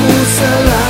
Jerusalém.